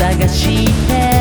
探して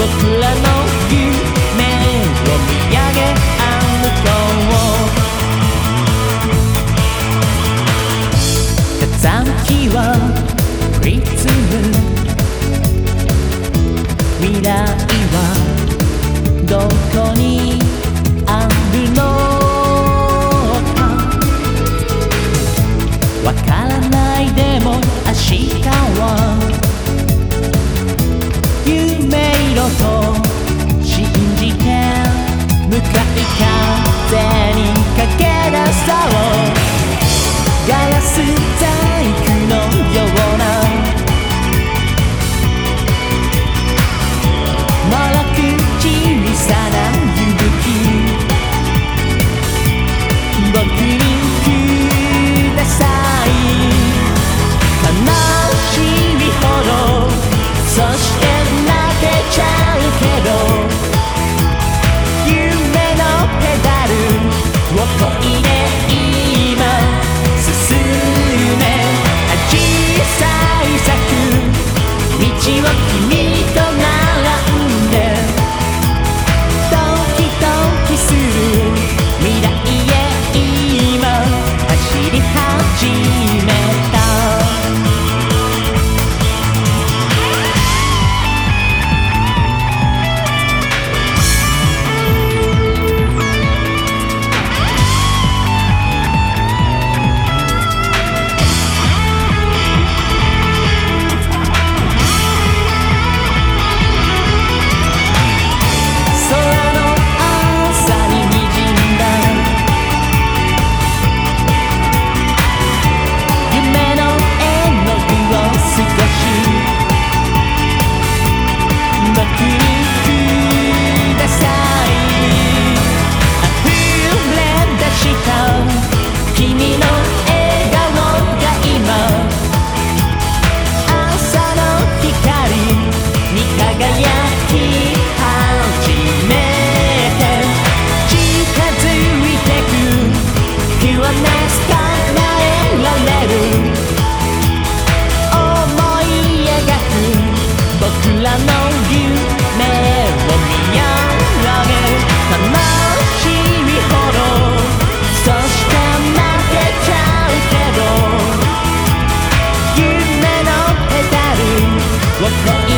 僕らの夢を見上げ合うは Look up.